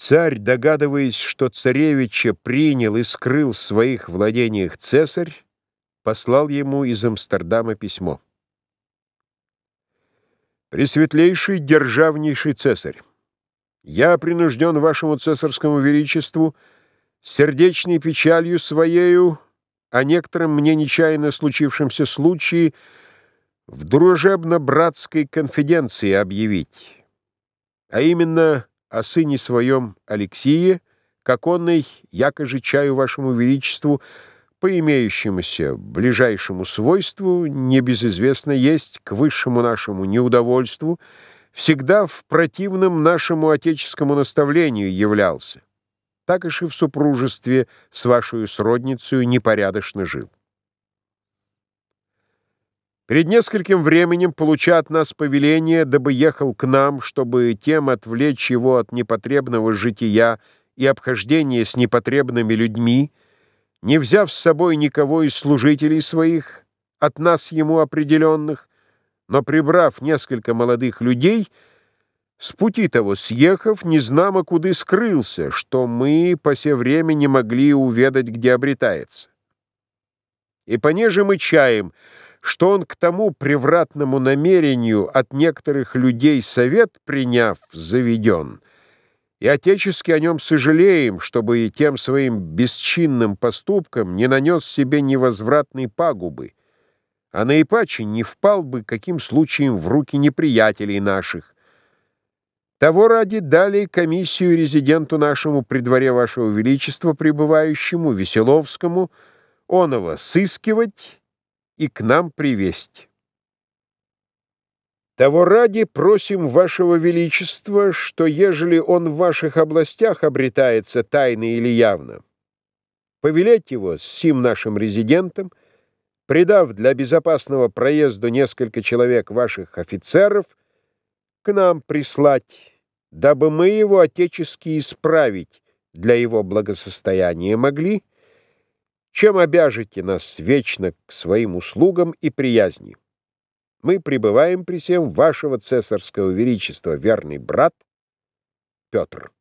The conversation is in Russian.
Царь, догадываясь, что царевича принял и скрыл в своих владениях цесарь, послал ему из Амстердама письмо. «Пресветлейший державнейший цесарь, я принужден вашему цесарскому величеству сердечной печалью своею о некотором мне нечаянно случившемся случае в дружебно-братской конфиденции объявить, а именно о сыне своем Алексее, как онный, якоже чаю вашему величеству, по имеющемуся ближайшему свойству, небезызвестно есть к высшему нашему неудовольству, всегда в противном нашему отеческому наставлению являлся, так и в супружестве с вашей сродницей непорядочно жил. Перед нескольким временем, получа от нас повеление, дабы ехал к нам, чтобы тем отвлечь его от непотребного жития и обхождения с непотребными людьми, не взяв с собой никого из служителей своих, от нас ему определенных, но прибрав несколько молодых людей, с пути того съехав, незнамо куды скрылся, что мы по се время не могли уведать, где обретается. И понеже мы чаем, что он к тому превратному намерению от некоторых людей совет приняв заведен, и отечески о нем сожалеем, чтобы и тем своим бесчинным поступком не нанес себе невозвратной пагубы, а наипаче не впал бы каким случаем в руки неприятелей наших. Того ради дали комиссию резиденту нашему при дворе вашего величества пребывающему, Веселовскому, оного сыскивать и к нам привесть. Того ради просим вашего величества, что ежели он в ваших областях обретается тайно или явно, повелеть его с сим нашим резидентом, придав для безопасного проезда несколько человек ваших офицеров, к нам прислать, дабы мы его отечески исправить для его благосостояния могли, чем обяжете нас вечно к своим услугам и приязни. Мы пребываем при всем вашего цесарского величества, верный брат Петр.